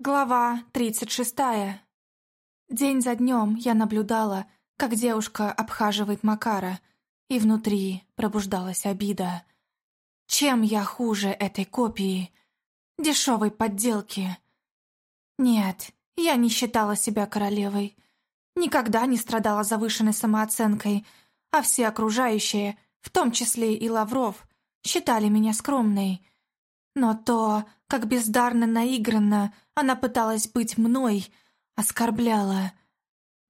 Глава 36. День за днем я наблюдала, как девушка обхаживает Макара, и внутри пробуждалась обида. Чем я хуже этой копии? Дешевой подделки? Нет, я не считала себя королевой. Никогда не страдала завышенной самооценкой, а все окружающие, в том числе и Лавров, считали меня скромной. Но то, как бездарно наигранно она пыталась быть мной, оскорбляла.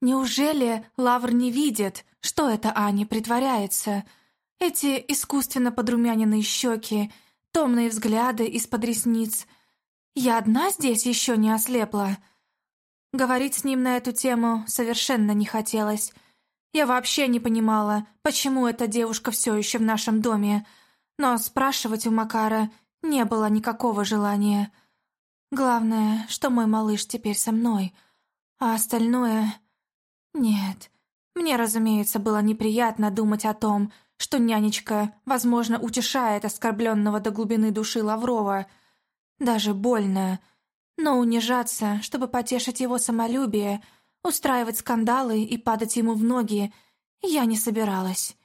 Неужели Лавр не видит, что это Аня притворяется? Эти искусственно подрумяненные щеки, томные взгляды из-под ресниц. Я одна здесь еще не ослепла. Говорить с ним на эту тему совершенно не хотелось. Я вообще не понимала, почему эта девушка все еще в нашем доме, но спрашивать у Макара не было никакого желания. Главное, что мой малыш теперь со мной, а остальное... Нет, мне, разумеется, было неприятно думать о том, что нянечка, возможно, утешает оскорбленного до глубины души Лаврова. Даже больно. Но унижаться, чтобы потешить его самолюбие, устраивать скандалы и падать ему в ноги, я не собиралась.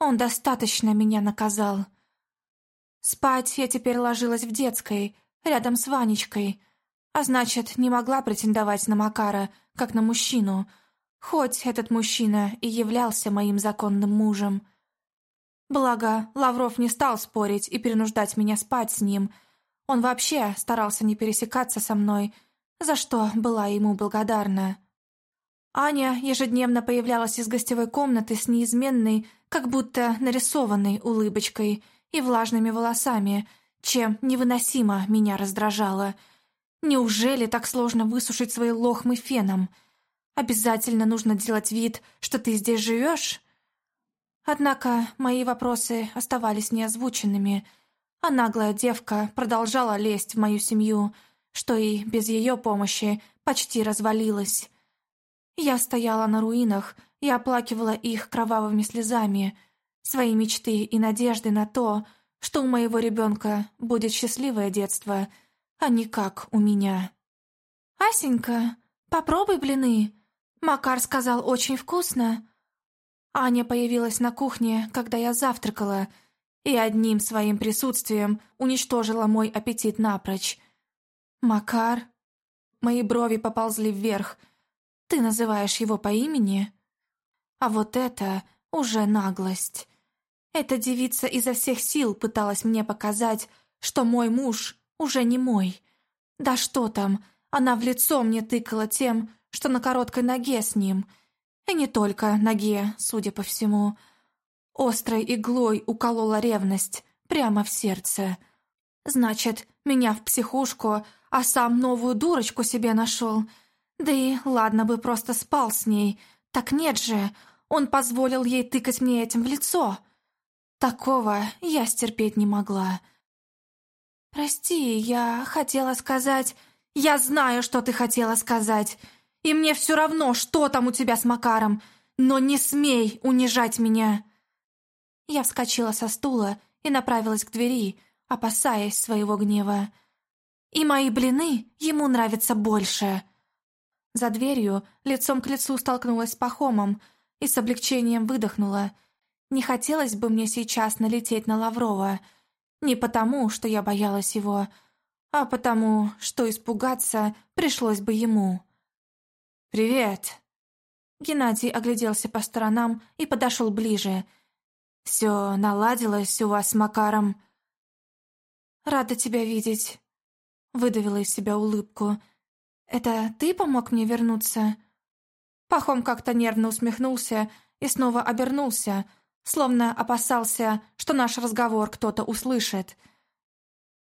Он достаточно меня наказал. Спать я теперь ложилась в детской, рядом с Ванечкой, а значит, не могла претендовать на Макара, как на мужчину, хоть этот мужчина и являлся моим законным мужем. Благо, Лавров не стал спорить и перенуждать меня спать с ним. Он вообще старался не пересекаться со мной, за что была ему благодарна. Аня ежедневно появлялась из гостевой комнаты с неизменной, как будто нарисованной улыбочкой и влажными волосами – чем невыносимо меня раздражало. Неужели так сложно высушить свои лохмы феном? Обязательно нужно делать вид, что ты здесь живешь? Однако мои вопросы оставались неозвученными, а наглая девка продолжала лезть в мою семью, что и без ее помощи почти развалилась. Я стояла на руинах и оплакивала их кровавыми слезами, свои мечты и надежды на то, что у моего ребенка будет счастливое детство, а не как у меня. «Асенька, попробуй блины!» Макар сказал «очень вкусно». Аня появилась на кухне, когда я завтракала, и одним своим присутствием уничтожила мой аппетит напрочь. «Макар?» Мои брови поползли вверх. «Ты называешь его по имени?» А вот это уже наглость. Эта девица изо всех сил пыталась мне показать, что мой муж уже не мой. Да что там, она в лицо мне тыкала тем, что на короткой ноге с ним. И не только ноге, судя по всему. Острой иглой уколола ревность прямо в сердце. Значит, меня в психушку, а сам новую дурочку себе нашел. Да и ладно бы просто спал с ней. Так нет же, он позволил ей тыкать мне этим в лицо. Такого я стерпеть не могла. «Прости, я хотела сказать...» «Я знаю, что ты хотела сказать, и мне все равно, что там у тебя с Макаром, но не смей унижать меня!» Я вскочила со стула и направилась к двери, опасаясь своего гнева. «И мои блины ему нравятся больше!» За дверью лицом к лицу столкнулась с Пахомом и с облегчением выдохнула — не хотелось бы мне сейчас налететь на Лаврова. Не потому, что я боялась его, а потому, что испугаться пришлось бы ему. «Привет!» Геннадий огляделся по сторонам и подошел ближе. «Все наладилось у вас с Макаром?» «Рада тебя видеть», — выдавила из себя улыбку. «Это ты помог мне вернуться?» Пахом как-то нервно усмехнулся и снова обернулся, словно опасался, что наш разговор кто-то услышит.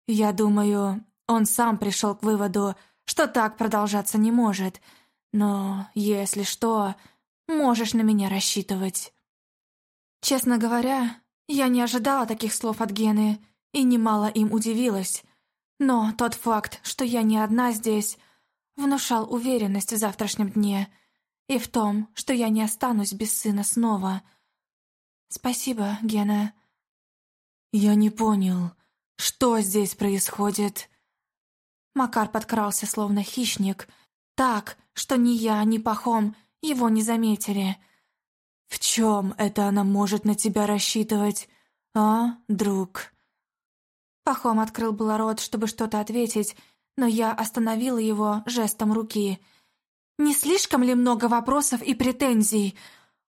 «Я думаю, он сам пришел к выводу, что так продолжаться не может, но, если что, можешь на меня рассчитывать». Честно говоря, я не ожидала таких слов от Гены и немало им удивилась, но тот факт, что я не одна здесь, внушал уверенность в завтрашнем дне и в том, что я не останусь без сына снова — «Спасибо, Гена». «Я не понял, что здесь происходит?» Макар подкрался, словно хищник, так, что ни я, ни Пахом его не заметили. «В чем это она может на тебя рассчитывать, а, друг?» Пахом открыл было рот, чтобы что-то ответить, но я остановила его жестом руки. «Не слишком ли много вопросов и претензий?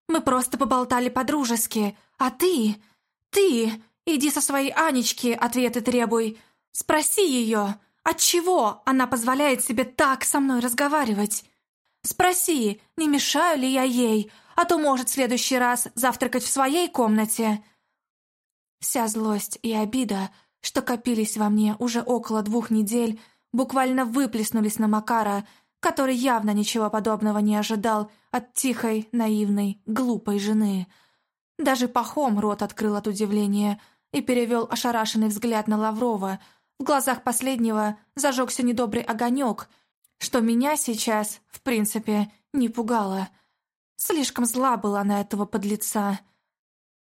Мы просто поболтали по-дружески, а ты... Ты... Иди со своей Анечки ответы требуй. Спроси ее, отчего она позволяет себе так со мной разговаривать? Спроси, не мешаю ли я ей, а то может в следующий раз завтракать в своей комнате». Вся злость и обида — что копились во мне уже около двух недель, буквально выплеснулись на Макара, который явно ничего подобного не ожидал от тихой, наивной, глупой жены. Даже Пахом рот открыл от удивления и перевел ошарашенный взгляд на Лаврова. В глазах последнего зажегся недобрый огонек, что меня сейчас, в принципе, не пугало. Слишком зла была на этого подлеца.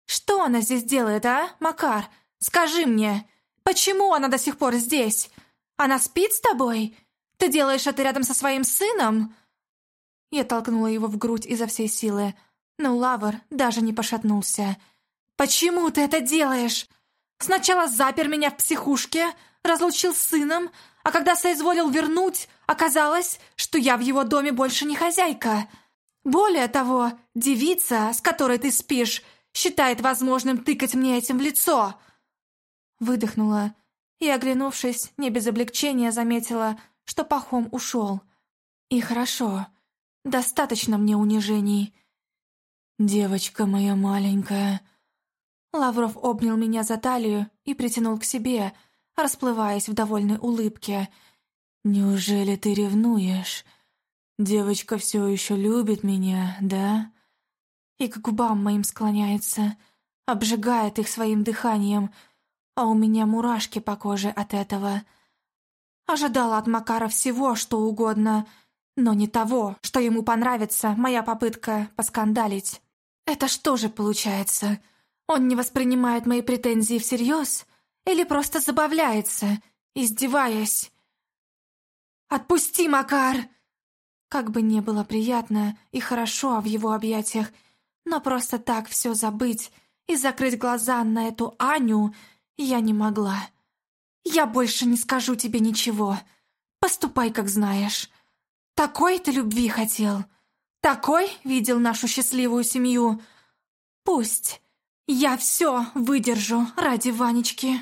«Что она здесь делает, а, Макар? Скажи мне!» Почему она до сих пор здесь? Она спит с тобой? Ты делаешь это рядом со своим сыном?» Я толкнула его в грудь изо всей силы, но Лавр даже не пошатнулся. «Почему ты это делаешь? Сначала запер меня в психушке, разлучил с сыном, а когда соизволил вернуть, оказалось, что я в его доме больше не хозяйка. Более того, девица, с которой ты спишь, считает возможным тыкать мне этим в лицо. Выдохнула и, оглянувшись, не без облегчения заметила, что Пахом ушел. И хорошо, достаточно мне унижений. «Девочка моя маленькая...» Лавров обнял меня за талию и притянул к себе, расплываясь в довольной улыбке. «Неужели ты ревнуешь? Девочка все еще любит меня, да?» И к губам моим склоняется, обжигает их своим дыханием, а у меня мурашки по коже от этого. Ожидала от Макара всего, что угодно, но не того, что ему понравится моя попытка поскандалить. Это что же получается? Он не воспринимает мои претензии всерьез или просто забавляется, издеваясь? «Отпусти, Макар!» Как бы не было приятно и хорошо в его объятиях, но просто так все забыть и закрыть глаза на эту Аню — я не могла. Я больше не скажу тебе ничего. Поступай, как знаешь. Такой ты любви хотел. Такой видел нашу счастливую семью. Пусть. Я все выдержу ради Ванечки.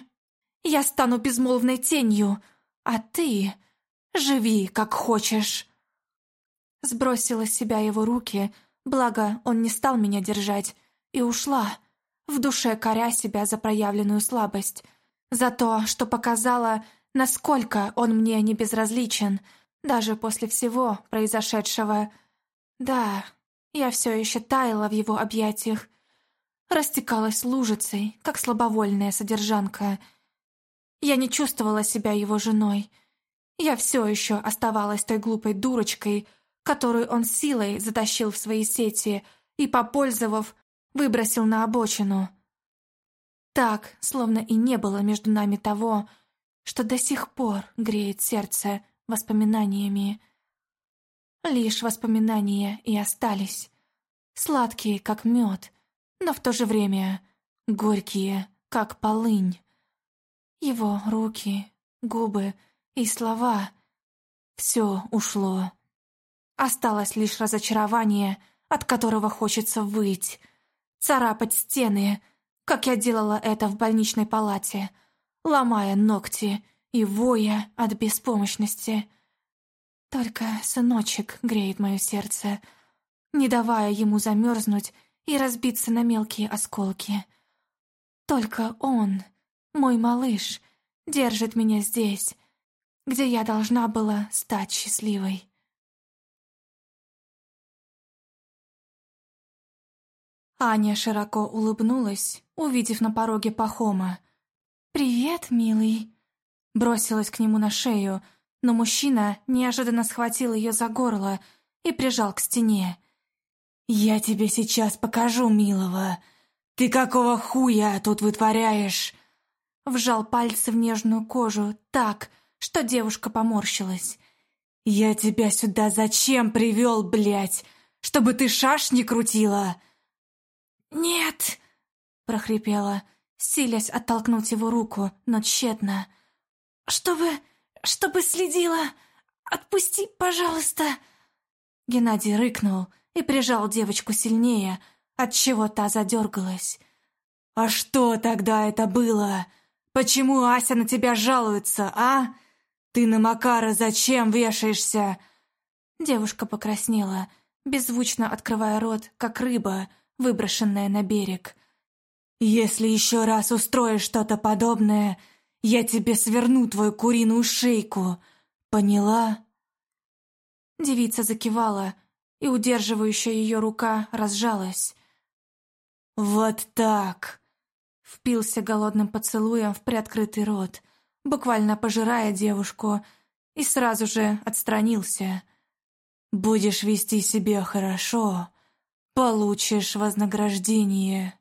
Я стану безмолвной тенью, а ты живи, как хочешь. Сбросила с себя его руки, благо он не стал меня держать, и ушла в душе коря себя за проявленную слабость, за то, что показала, насколько он мне не безразличен, даже после всего произошедшего. Да, я все еще таяла в его объятиях, растекалась лужицей, как слабовольная содержанка. Я не чувствовала себя его женой. Я все еще оставалась той глупой дурочкой, которую он силой затащил в свои сети и, попользовав, выбросил на обочину. Так, словно и не было между нами того, что до сих пор греет сердце воспоминаниями. Лишь воспоминания и остались. Сладкие, как мед, но в то же время горькие, как полынь. Его руки, губы и слова — все ушло. Осталось лишь разочарование, от которого хочется выть — царапать стены, как я делала это в больничной палате, ломая ногти и воя от беспомощности. Только сыночек греет мое сердце, не давая ему замерзнуть и разбиться на мелкие осколки. Только он, мой малыш, держит меня здесь, где я должна была стать счастливой. Аня широко улыбнулась, увидев на пороге Пахома. «Привет, милый!» Бросилась к нему на шею, но мужчина неожиданно схватил ее за горло и прижал к стене. «Я тебе сейчас покажу, милого! Ты какого хуя тут вытворяешь?» Вжал пальцы в нежную кожу так, что девушка поморщилась. «Я тебя сюда зачем привел, блядь? Чтобы ты шашни крутила?» «Нет!» — прохрипела, силясь оттолкнуть его руку, но тщетно. «Чтобы... чтобы следила! Отпусти, пожалуйста!» Геннадий рыкнул и прижал девочку сильнее, отчего та задергалась. «А что тогда это было? Почему Ася на тебя жалуется, а? Ты на Макара зачем вешаешься?» Девушка покраснела, беззвучно открывая рот, как рыба, выброшенная на берег. «Если еще раз устроишь что-то подобное, я тебе сверну твою куриную шейку. Поняла?» Девица закивала, и удерживающая ее рука разжалась. «Вот так!» Впился голодным поцелуем в приоткрытый рот, буквально пожирая девушку, и сразу же отстранился. «Будешь вести себя хорошо, получишь вознаграждение».